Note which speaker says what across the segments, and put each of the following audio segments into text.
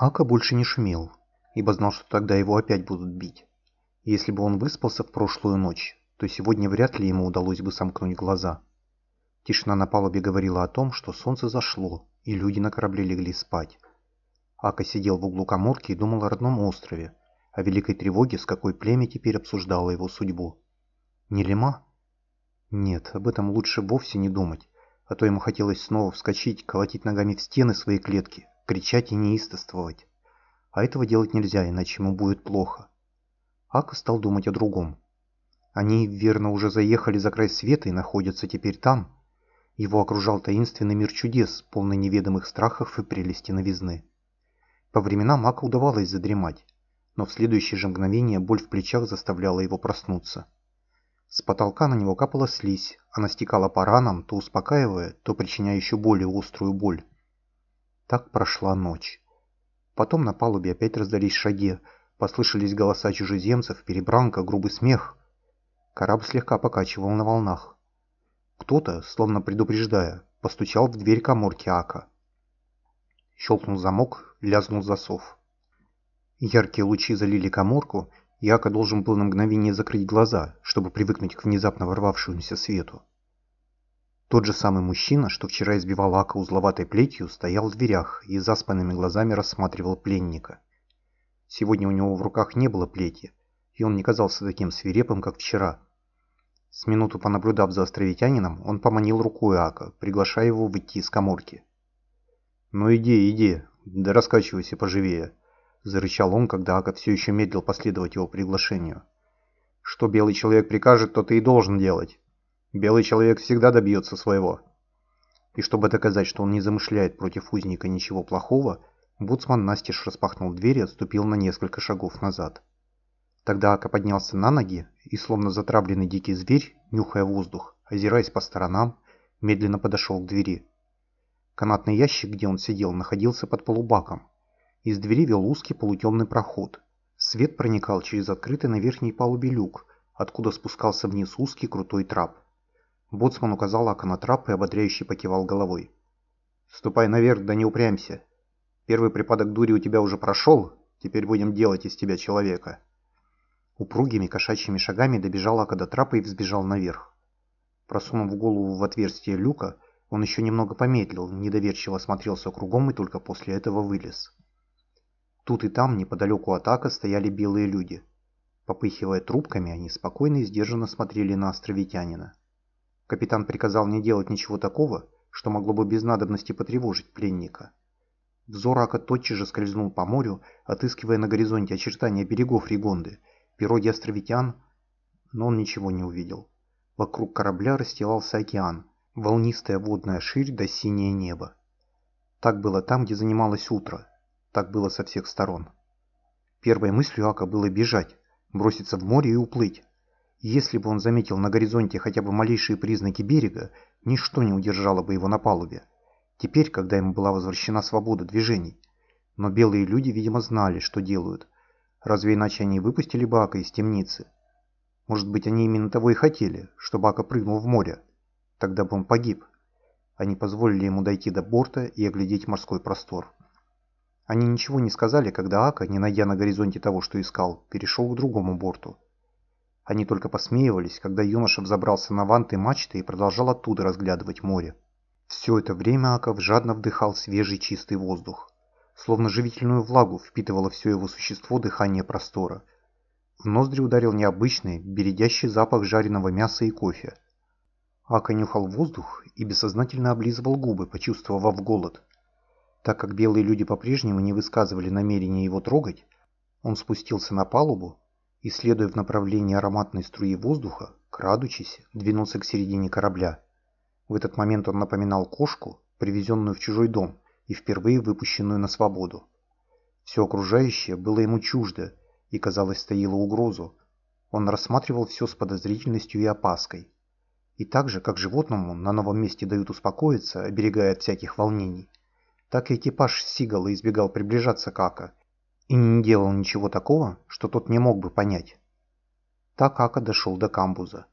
Speaker 1: Ака больше не шумел, ибо знал, что тогда его опять будут бить. Если бы он выспался в прошлую ночь, то сегодня вряд ли ему удалось бы сомкнуть глаза. Тишина на палубе говорила о том, что солнце зашло, и люди на корабле легли спать. Ака сидел в углу коморки и думал о родном острове, о великой тревоге, с какой племя теперь обсуждало его судьбу. Не Лима? Нет, об этом лучше вовсе не думать, а то ему хотелось снова вскочить, колотить ногами в стены своей клетки, кричать и неистовствовать. А этого делать нельзя, иначе ему будет плохо. Ака стал думать о другом. Они, верно, уже заехали за край света и находятся теперь там. Его окружал таинственный мир чудес, полный неведомых страхов и прелести новизны. По временам Ака удавалось задремать, но в следующее же мгновение боль в плечах заставляла его проснуться. С потолка на него капала слизь, она стекала по ранам, то успокаивая, то причиняя еще более острую боль. Так прошла ночь. Потом на палубе опять раздались шаги, послышались голоса чужеземцев, перебранка, грубый смех. Корабль слегка покачивал на волнах. Кто-то, словно предупреждая, постучал в дверь коморки Ака. Щелкнул замок, лязнул засов. Яркие лучи залили коморку, и Ака должен был на мгновение закрыть глаза, чтобы привыкнуть к внезапно ворвавшемуся свету. Тот же самый мужчина, что вчера избивал Ака узловатой плетью, стоял в дверях и заспанными глазами рассматривал пленника. Сегодня у него в руках не было плети, и он не казался таким свирепым, как вчера. С минуту понаблюдав за островитянином, он поманил рукой Ака, приглашая его выйти из коморки. «Ну иди, иди, да раскачивайся поживее», — зарычал он, когда Ака все еще медлил последовать его приглашению. «Что белый человек прикажет, то ты и должен делать. Белый человек всегда добьется своего. И чтобы доказать, что он не замышляет против узника ничего плохого, Буцман настежь распахнул дверь и отступил на несколько шагов назад. Тогда Ака поднялся на ноги и, словно затравленный дикий зверь, нюхая воздух, озираясь по сторонам, медленно подошел к двери. Канатный ящик, где он сидел, находился под полубаком. Из двери вел узкий полутемный проход. Свет проникал через открытый на верхней палубе люк, откуда спускался вниз узкий крутой трап. Боцман указал Ака трап и ободряюще покивал головой. «Ступай наверх, да не упрямься. Первый припадок дури у тебя уже прошел, теперь будем делать из тебя человека». Упругими кошачьими шагами добежал Ака до трапа и взбежал наверх. Просунув голову в отверстие люка, он еще немного помедлил, недоверчиво осмотрелся кругом и только после этого вылез. Тут и там, неподалеку от Ака, стояли белые люди. Попыхивая трубками, они спокойно и сдержанно смотрели на островитянина. Капитан приказал не делать ничего такого, что могло бы без надобности потревожить пленника. Взор Ака тотчас же скользнул по морю, отыскивая на горизонте очертания берегов Ригонды, пироги островитян, но он ничего не увидел. Вокруг корабля расстилался океан, волнистая водная ширь до синее небо. Так было там, где занималось утро, так было со всех сторон. Первой мыслью Ака было бежать, броситься в море и уплыть. Если бы он заметил на горизонте хотя бы малейшие признаки берега, ничто не удержало бы его на палубе. Теперь, когда ему была возвращена свобода движений. Но белые люди, видимо, знали, что делают. Разве иначе они выпустили бы Ака из темницы? Может быть, они именно того и хотели, чтобы Ака прыгнул в море. Тогда бы он погиб. Они позволили ему дойти до борта и оглядеть морской простор. Они ничего не сказали, когда Ака, не найдя на горизонте того, что искал, перешел к другому борту. Они только посмеивались, когда юноша взобрался на ванты мачты и продолжал оттуда разглядывать море. Все это время Аков жадно вдыхал свежий чистый воздух. Словно живительную влагу впитывало все его существо дыхание простора. В ноздри ударил необычный, бередящий запах жареного мяса и кофе. Ака нюхал воздух и бессознательно облизывал губы, почувствовав голод. Так как белые люди по-прежнему не высказывали намерения его трогать, он спустился на палубу и, следуя в направлении ароматной струи воздуха, крадучись, двинулся к середине корабля. В этот момент он напоминал кошку, привезенную в чужой дом и впервые выпущенную на свободу. Все окружающее было ему чуждо и, казалось, стоило угрозу. Он рассматривал все с подозрительностью и опаской. И так же, как животному на новом месте дают успокоиться, оберегая от всяких волнений, так и экипаж Сигала избегал приближаться к Ака и не делал ничего такого, что тот не мог бы понять. Так Ака дошел до камбуза.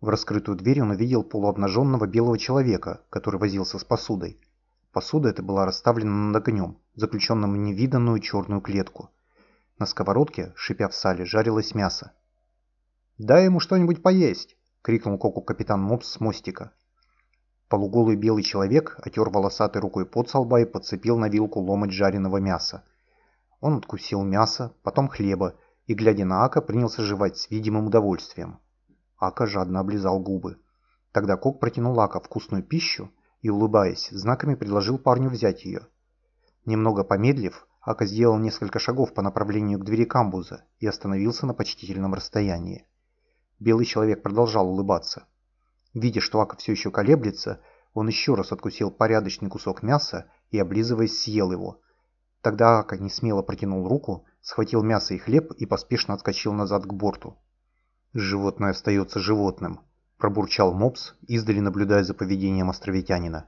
Speaker 1: В раскрытую дверь он увидел полуобнаженного белого человека, который возился с посудой. Посуда эта была расставлена над огнем, заключенным в невиданную черную клетку. На сковородке, шипя в сале, жарилось мясо. «Дай ему что-нибудь поесть!» — крикнул Коку капитан Мопс с мостика. Полуголый белый человек отер волосатой рукой под со и подцепил на вилку ломоть жареного мяса. Он откусил мясо, потом хлеба, и, глядя на Ака, принялся жевать с видимым удовольствием. Ака жадно облизал губы. Тогда Кок протянул Ака вкусную пищу и, улыбаясь, знаками предложил парню взять ее. Немного помедлив, Ака сделал несколько шагов по направлению к двери камбуза и остановился на почтительном расстоянии. Белый человек продолжал улыбаться. Видя, что Ака все еще колеблется, он еще раз откусил порядочный кусок мяса и, облизываясь, съел его. Тогда Ака не смело протянул руку, схватил мясо и хлеб и поспешно отскочил назад к борту. «Животное остается животным», — пробурчал Мопс, издали наблюдая за поведением островитянина.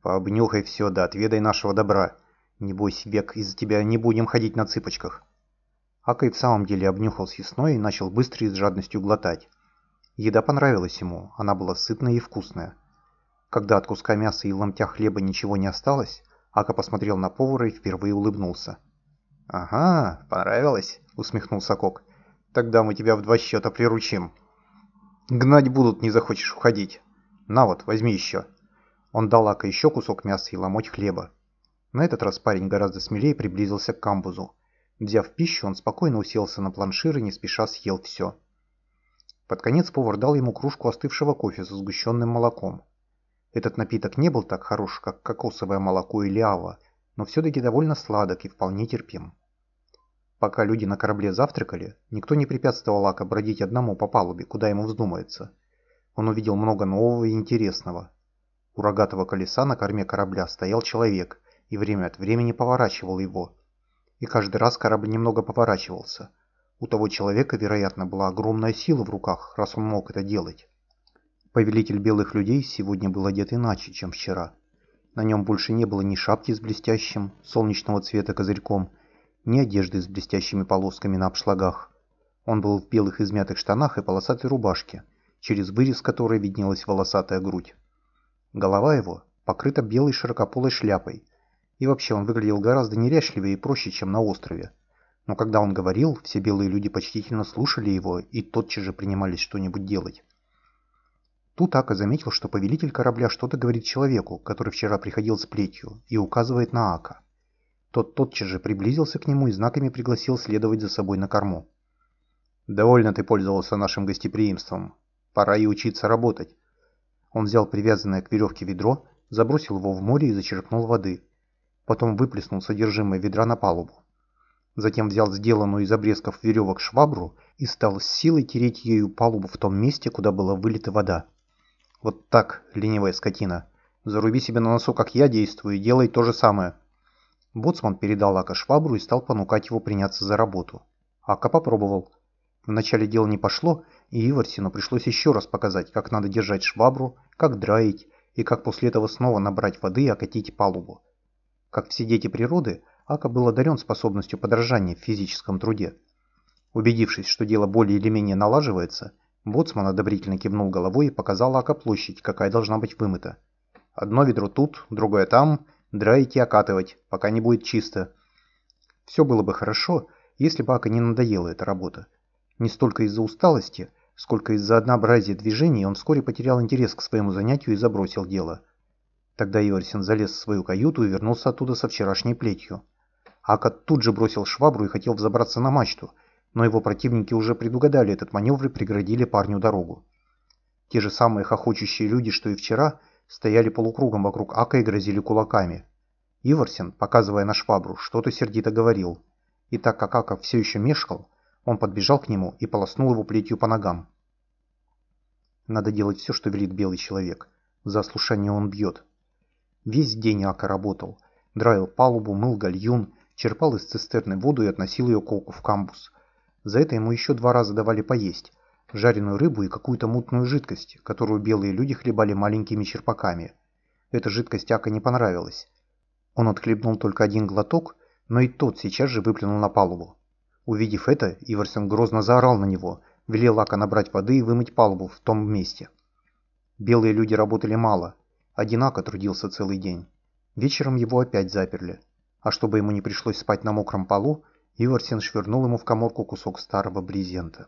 Speaker 1: «Пообнюхай все, да отведай нашего добра. Не бойся, Бек, из-за тебя не будем ходить на цыпочках». Ака и в самом деле обнюхал съестное и начал быстро и с жадностью глотать. Еда понравилась ему, она была сытная и вкусная. Когда от куска мяса и ломтя хлеба ничего не осталось, Ака посмотрел на повара и впервые улыбнулся. «Ага, понравилось», — усмехнулся Кок. «Тогда мы тебя в два счета приручим». Гнать будут, не захочешь уходить. На вот, возьми еще. Он дал Ака еще кусок мяса и ломоть хлеба. На этот раз парень гораздо смелее приблизился к камбузу. Взяв пищу, он спокойно уселся на планшир и не спеша съел все. Под конец повар дал ему кружку остывшего кофе со сгущенным молоком. Этот напиток не был так хорош, как кокосовое молоко или ава, но все-таки довольно сладок и вполне терпим. Пока люди на корабле завтракали, никто не препятствовал Ака бродить одному по палубе, куда ему вздумается. Он увидел много нового и интересного. У рогатого колеса на корме корабля стоял человек и время от времени поворачивал его. И каждый раз корабль немного поворачивался. У того человека, вероятно, была огромная сила в руках, раз он мог это делать. Повелитель белых людей сегодня был одет иначе, чем вчера. На нем больше не было ни шапки с блестящим, солнечного цвета козырьком, ни одежды с блестящими полосками на обшлагах. Он был в белых измятых штанах и полосатой рубашке, через вырез которой виднелась волосатая грудь. Голова его покрыта белой широкополой шляпой, и вообще он выглядел гораздо неряшливее и проще, чем на острове. Но когда он говорил, все белые люди почтительно слушали его и тотчас же принимались что-нибудь делать. Тут Ака заметил, что повелитель корабля что-то говорит человеку, который вчера приходил с плетью, и указывает на Ака. Тот тотчас же приблизился к нему и знаками пригласил следовать за собой на корму. «Довольно ты пользовался нашим гостеприимством. Пора и учиться работать». Он взял привязанное к веревке ведро, забросил его в море и зачерпнул воды. Потом выплеснул содержимое ведра на палубу. Затем взял сделанную из обрезков веревок швабру и стал с силой тереть ею палубу в том месте, куда была вылита вода. «Вот так, ленивая скотина. Заруби себе на носу, как я действую, и делай то же самое». Боцман передал Ака швабру и стал понукать его приняться за работу. Ака попробовал. Вначале дело не пошло, и Иварсину пришлось еще раз показать, как надо держать швабру, как драить, и как после этого снова набрать воды и окатить палубу. Как все дети природы, Ака был одарен способностью подражания в физическом труде. Убедившись, что дело более или менее налаживается, Боцман одобрительно кивнул головой и показал Ака площадь, какая должна быть вымыта. Одно ведро тут, другое там, драить и окатывать, пока не будет чисто. Все было бы хорошо, если бы Ака не надоела эта работа. Не столько из-за усталости, сколько из-за однообразия движений он вскоре потерял интерес к своему занятию и забросил дело. Тогда Иорсен залез в свою каюту и вернулся оттуда со вчерашней плетью. Ака тут же бросил швабру и хотел взобраться на мачту, но его противники уже предугадали этот маневр и преградили парню дорогу. Те же самые хохочущие люди, что и вчера, стояли полукругом вокруг Ака и грозили кулаками. Иварсен, показывая на швабру, что-то сердито говорил. И так как Ака все еще мешкал, он подбежал к нему и полоснул его плетью по ногам. Надо делать все, что велит белый человек. За ослушание он бьет. Весь день Ака работал. Драил палубу, мыл гальюн, черпал из цистерны воду и относил ее к Оку в камбус. За это ему еще два раза давали поесть, жареную рыбу и какую-то мутную жидкость, которую белые люди хлебали маленькими черпаками. Эта жидкость Ака не понравилась. Он отхлебнул только один глоток, но и тот сейчас же выплюнул на палубу. Увидев это, Иварсон грозно заорал на него, велел Ака набрать воды и вымыть палубу в том месте. Белые люди работали мало, один Ака трудился целый день. Вечером его опять заперли. А чтобы ему не пришлось спать на мокром полу, Ивартин швырнул ему в коморку кусок старого брезента.